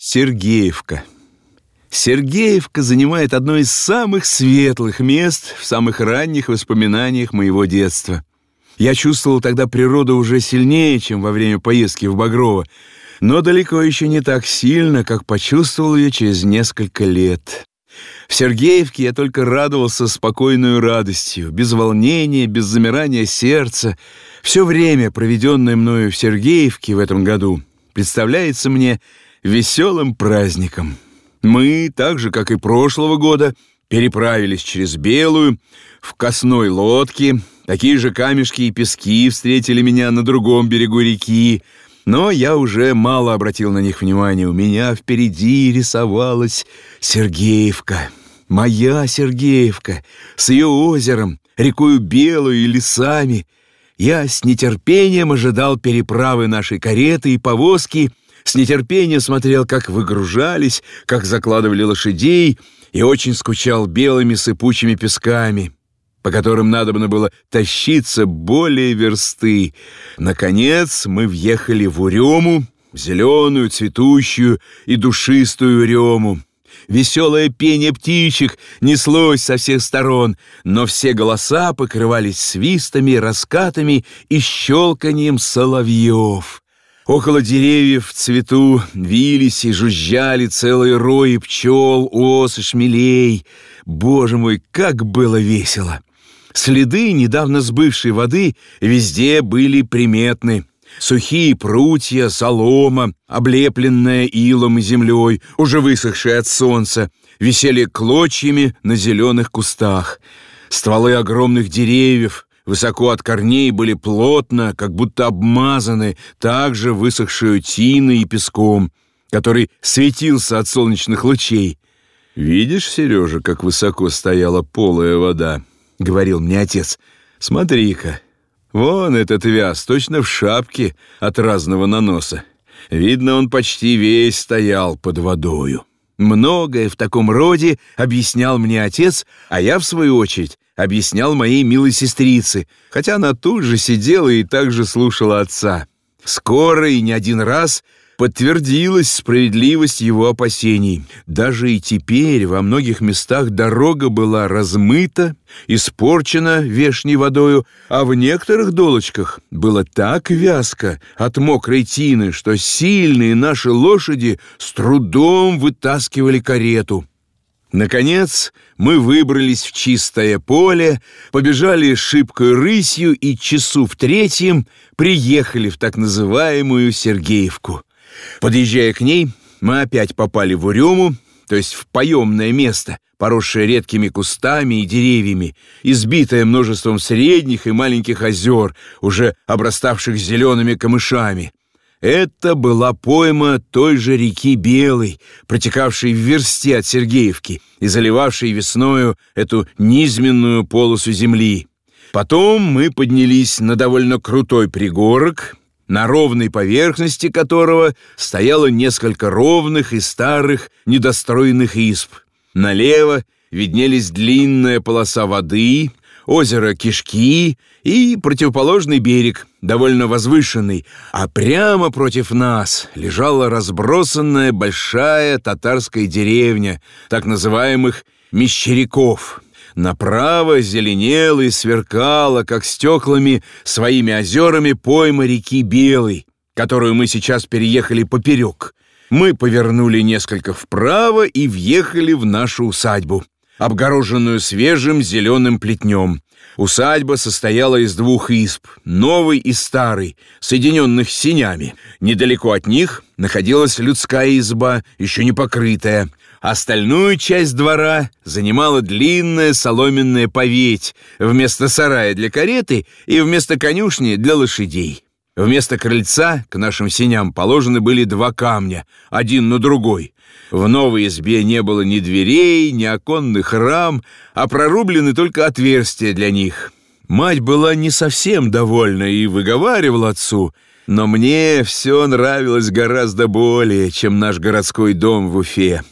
Сергеевка. Сергеевка занимает одно из самых светлых мест в самых ранних воспоминаниях моего детства. Я чувствовал тогда природу уже сильнее, чем во время поездки в Багрово, но далеко еще не так сильно, как почувствовал ее через несколько лет. В Сергеевке я только радовался спокойной радостью, без волнения, без замирания сердца. Все время, проведенное мною в Сергеевке в этом году, представляется мне веселым праздником. Мы, так же, как и прошлого года, переправились через Белую в косной лодке. Такие же камешки и пески встретили меня на другом берегу реки, но я уже мало обратил на них внимания. У меня впереди рисовалась Сергеевка. Моя Сергеевка с ее озером, рекою Белую и лесами. Я с нетерпением ожидал переправы нашей кареты и повозки — с нетерпением смотрел, как выгружались, как закладывали лошадей, и очень скучал белыми сыпучими песками, по которым надобно было тащиться более версты. Наконец мы въехали в Урему, зеленую, цветущую и душистую Урему. Веселое пение птичек неслось со всех сторон, но все голоса покрывались свистами, раскатами и щелканием соловьев. Около деревьев в цвету вились и жужжали целые рои пчел, ос и шмелей. Боже мой, как было весело! Следы недавно сбывшей воды везде были приметны. Сухие прутья, солома, облепленная илом и землей, уже высохшая от солнца, висели клочьями на зеленых кустах. Стволы огромных деревьев, Высоко от корней были плотно, как будто обмазаны, также высохшую тиной и песком, который светился от солнечных лучей. «Видишь, Сережа, как высоко стояла полая вода?» — говорил мне отец. «Смотри-ка, вон этот вяз, точно в шапке от разного наноса. Видно, он почти весь стоял под водою». Многое в таком роде объяснял мне отец, а я, в свою очередь, объяснял моей милой сестрице, хотя она тут же сидела и также слушала отца. Скоро и не один раз подтвердилась справедливость его опасений. Даже и теперь во многих местах дорога была размыта, испорчена вешней водою, а в некоторых долочках было так вязко от мокрой тины, что сильные наши лошади с трудом вытаскивали карету. Наконец мы выбрались в чистое поле, побежали шибкой рысью и часу в третьем приехали в так называемую Сергеевку. Подъезжая к ней, мы опять попали в Урему, то есть в поемное место, поросшее редкими кустами и деревьями, избитое множеством средних и маленьких озер, уже обраставших зелеными камышами. Это была пойма той же реки Белой, протекавшей в версте от Сергеевки и заливавшей весною эту низменную полосу земли. Потом мы поднялись на довольно крутой пригорок, на ровной поверхности которого стояло несколько ровных и старых недостроенных исп. Налево виднелись длинная полоса воды, озеро Кишки и противоположный берег, довольно возвышенный, а прямо против нас лежала разбросанная большая татарская деревня, так называемых «мещеряков». Направо зеленела и сверкала, как стеклами, своими озерами пойма реки Белой, которую мы сейчас переехали поперек. Мы повернули несколько вправо и въехали в нашу усадьбу, обгороженную свежим зеленым плетнем. Усадьба состояла из двух изб, новой и старой, соединенных синями. Недалеко от них находилась людская изба, еще не покрытая. Остальную часть двора занимала длинная соломенная поветь вместо сарая для кареты и вместо конюшни для лошадей. Вместо крыльца к нашим синям положены были два камня, один на другой. В новой избе не было ни дверей, ни оконных рам, а прорублены только отверстия для них. Мать была не совсем довольна и выговаривала отцу, но мне все нравилось гораздо более, чем наш городской дом в Уфе.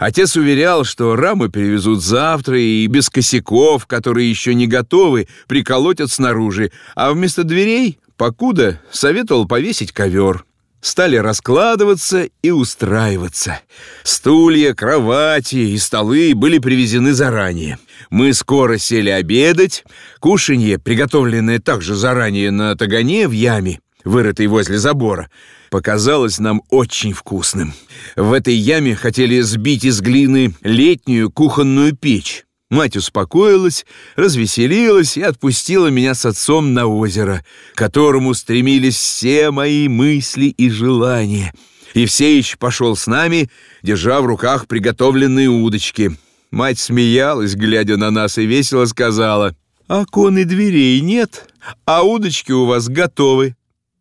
Отец уверял, что рамы перевезут завтра и без косяков, которые еще не готовы, приколотят снаружи, а вместо дверей, покуда, советовал повесить ковер. стали раскладываться и устраиваться. Стулья, кровати и столы были привезены заранее. Мы скоро сели обедать. Кушанье, приготовленное также заранее на тагане в яме, вырытой возле забора, показалось нам очень вкусным. В этой яме хотели сбить из глины летнюю кухонную печь. Мать успокоилась, развеселилась и отпустила меня с отцом на озеро, к которому стремились все мои мысли и желания. Евсеич пошел с нами, держа в руках приготовленные удочки. Мать смеялась, глядя на нас, и весело сказала, «Окон и дверей нет, а удочки у вас готовы».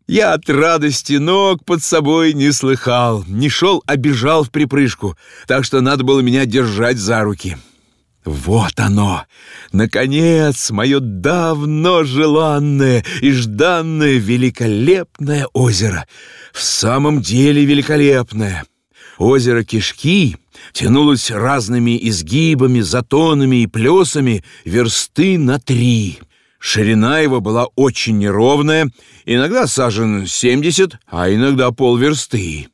Я от радости ног под собой не слыхал, не шел, а бежал в припрыжку, так что надо было меня держать за руки. Вот оно! Наконец, мое давно желанное и жданное великолепное озеро. В самом деле великолепное. Озеро Кишки тянулось разными изгибами, затонами и плесами версты на три. Ширина его была очень неровная, иногда сажен 70, а иногда полверсты.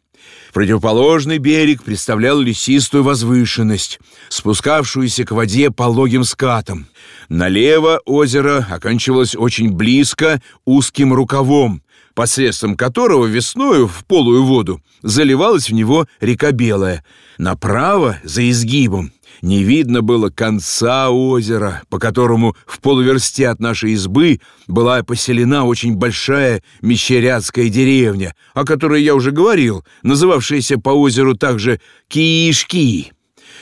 Противоположный берег представлял лесистую возвышенность, спускавшуюся к воде пологим скатом. Налево озеро оканчивалось очень близко узким рукавом, посредством которого весною в полую воду заливалась в него река Белая. Направо, за изгибом, не видно было конца озера, по которому в полуверсте от нашей избы была поселена очень большая мещерятская деревня, о которой я уже говорил, называвшаяся по озеру также Киишки.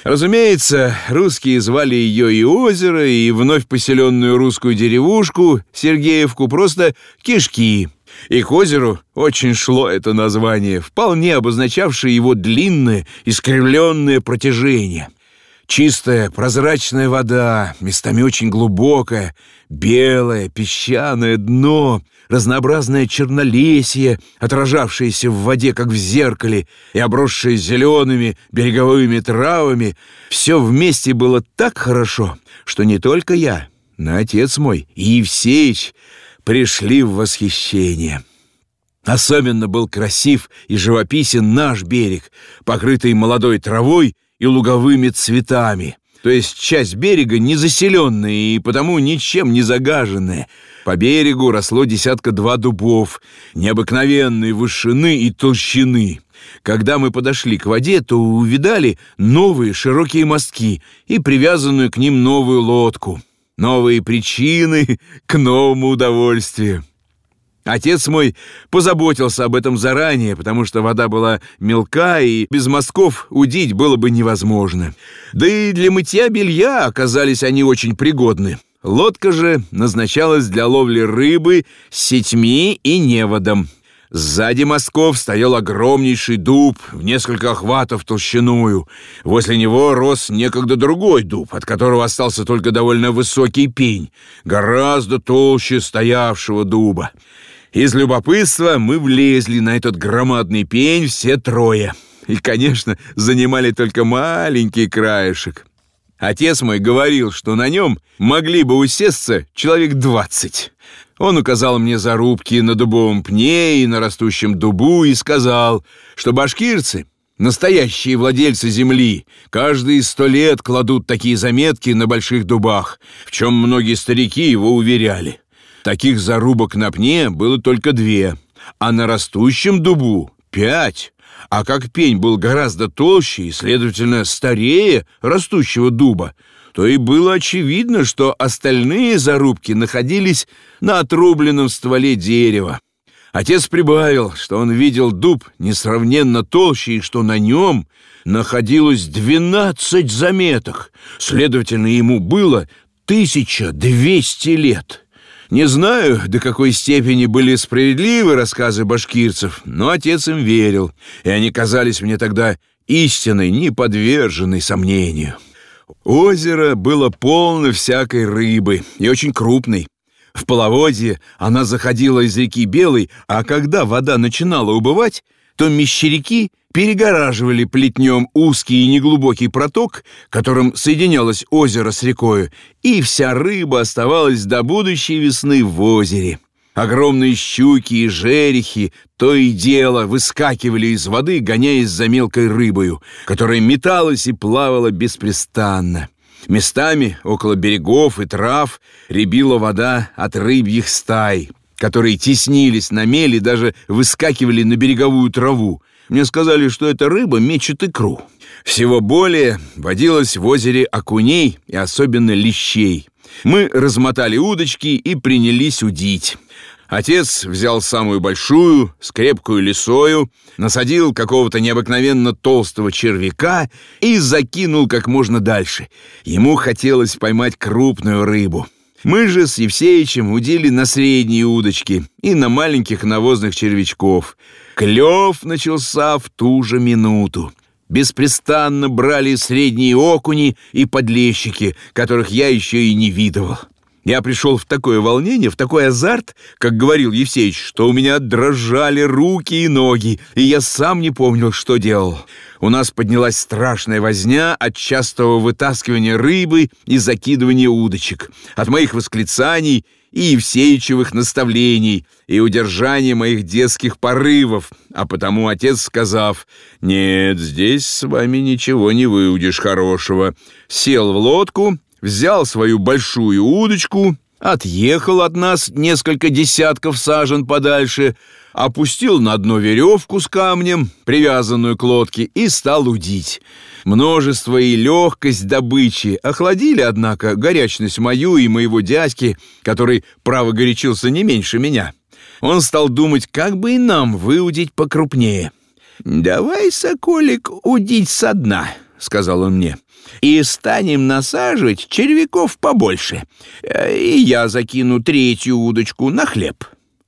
Разумеется, русские звали ее и озеро, и вновь поселенную русскую деревушку, Сергеевку, просто Кишки. И к озеру очень шло это название, вполне обозначавшее его длинное, искривленное протяжение — Чистая, прозрачная вода, местами очень глубокая, белое, песчаное дно, разнообразное чернолесье, отражавшееся в воде, как в зеркале, и обросшее зелеными береговыми травами, все вместе было так хорошо, что не только я, но отец мой и Евсеич пришли в восхищение. Особенно был красив и живописен наш берег, покрытый молодой травой и луговыми цветами, то есть часть берега незаселенная и потому ничем не загаженная. По берегу росло десятка-два дубов, необыкновенной вышины и толщины. Когда мы подошли к воде, то увидали новые широкие мостки и привязанную к ним новую лодку. Новые причины к новому удовольствию. Отец мой позаботился об этом заранее, потому что вода была мелка, и без мазков удить было бы невозможно. Да и для мытья белья оказались они очень пригодны. Лодка же назначалась для ловли рыбы с сетьми и неводом. Сзади мостков стоял огромнейший дуб в несколько охватов толщиною. Возле него рос некогда другой дуб, от которого остался только довольно высокий пень, гораздо толще стоявшего дуба. Из любопытства мы влезли на этот громадный пень все трое. И, конечно, занимали только маленький краешек. Отец мой говорил, что на нем могли бы усесться человек двадцать. Он указал мне зарубки на дубовом пне и на растущем дубу и сказал, что башкирцы, настоящие владельцы земли, каждые сто лет кладут такие заметки на больших дубах, в чем многие старики его уверяли. Таких зарубок на пне было только две, а на растущем дубу — пять. А как пень был гораздо толще и, следовательно, старее растущего дуба, то и было очевидно, что остальные зарубки находились на отрубленном стволе дерева. Отец прибавил, что он видел дуб несравненно толще и что на нем находилось двенадцать заметок. Следовательно, ему было тысяча двести лет. Не знаю, до какой степени были справедливы рассказы башкирцев, но отец им верил, и они казались мне тогда истиной, не подверженной сомнению. Озеро было полно всякой рыбы и очень крупной. В половодье она заходила из реки Белой, а когда вода начинала убывать, то мещеряки перегораживали плетнем узкий и неглубокий проток, которым соединялось озеро с рекою, и вся рыба оставалась до будущей весны в озере. Огромные щуки и жерехи то и дело выскакивали из воды, гоняясь за мелкой рыбою, которая металась и плавала беспрестанно. Местами около берегов и трав рябила вода от рыбьих стай, которые теснились на мели, даже выскакивали на береговую траву. Мне сказали, что эта рыба мечет икру. Всего более водилось в озере окуней и особенно лещей. Мы размотали удочки и принялись удить. Отец взял самую большую, с крепкую лисою, насадил какого-то необыкновенно толстого червяка и закинул как можно дальше. Ему хотелось поймать крупную рыбу. Мы же с Евсеичем удили на средние удочки и на маленьких навозных червячков. Клев начался в ту же минуту. Беспрестанно брали средние окуни и подлещики, которых я еще и не видывал. Я пришел в такое волнение, в такой азарт, как говорил Евсеич, что у меня дрожали руки и ноги, и я сам не помнил, что делал. У нас поднялась страшная возня от частого вытаскивания рыбы и закидывания удочек, от моих восклицаний и Евсеичевых наставлений, и удержания моих детских порывов, а потому отец, сказав «Нет, здесь с вами ничего не выудишь хорошего», сел в лодку взял свою большую удочку, отъехал от нас несколько десятков сажен подальше, опустил на дно веревку с камнем, привязанную к лодке, и стал удить. Множество и легкость добычи охладили, однако, горячность мою и моего дядьки, который, право, горячился не меньше меня. Он стал думать, как бы и нам выудить покрупнее. «Давай, соколик, удить со дна», — сказал он мне и станем насаживать червяков побольше. Э, и я закину третью удочку на хлеб».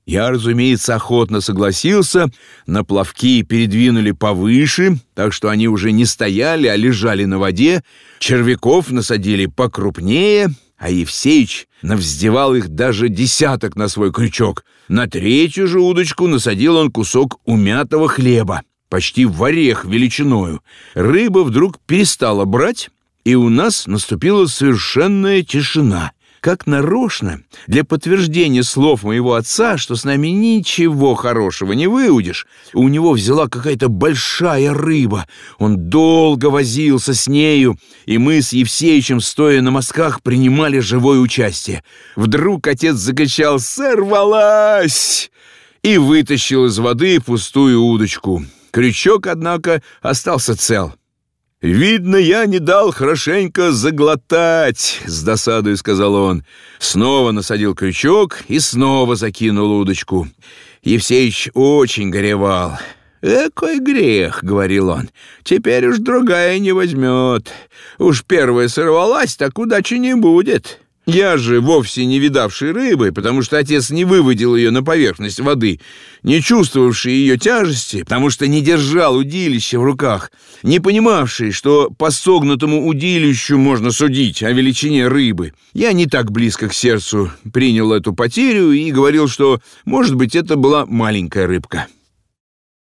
Я, разумеется, охотно согласился, на плавки передвинули повыше, так что они уже не стояли, а лежали на воде, червяков насадили покрупнее, а Евсеич навздевал их даже десяток на свой крючок. На третью же удочку насадил он кусок умятого хлеба почти в орех величиною. Рыба вдруг перестала брать, и у нас наступила совершенная тишина. Как нарочно, для подтверждения слов моего отца, что с нами ничего хорошего не выудишь, у него взяла какая-то большая рыба. Он долго возился с нею, и мы с Евсеичем, стоя на мостках, принимали живое участие. Вдруг отец закричал «Сорвалась!» и вытащил из воды пустую удочку. Крючок, однако, остался цел. «Видно, я не дал хорошенько заглотать», — с досадой сказал он. Снова насадил крючок и снова закинул удочку. Евсеич очень горевал. «Экой грех», — говорил он, — «теперь уж другая не возьмет. Уж первая сорвалась, так удачи не будет». Я же вовсе не видавший рыбы, потому что отец не выводил ее на поверхность воды, не чувствовавший ее тяжести, потому что не держал удилище в руках, не понимавший, что по согнутому удилищу можно судить о величине рыбы. Я не так близко к сердцу принял эту потерю и говорил, что, может быть, это была маленькая рыбка.